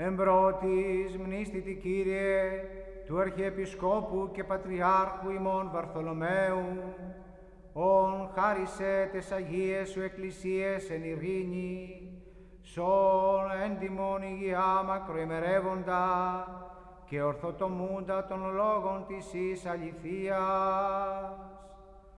Εμπρότης μνήστητη Κύριε, του Αρχιεπισκόπου και Πατριάρχου ημών Βαρθολομαίου, ον χάρισε τες Αγίες σου Εκκλησίες εν ειρήνη, σον έντιμον υγειά μακροημερεύοντα και ορθοτομούντα των λόγων της εις αληθείας.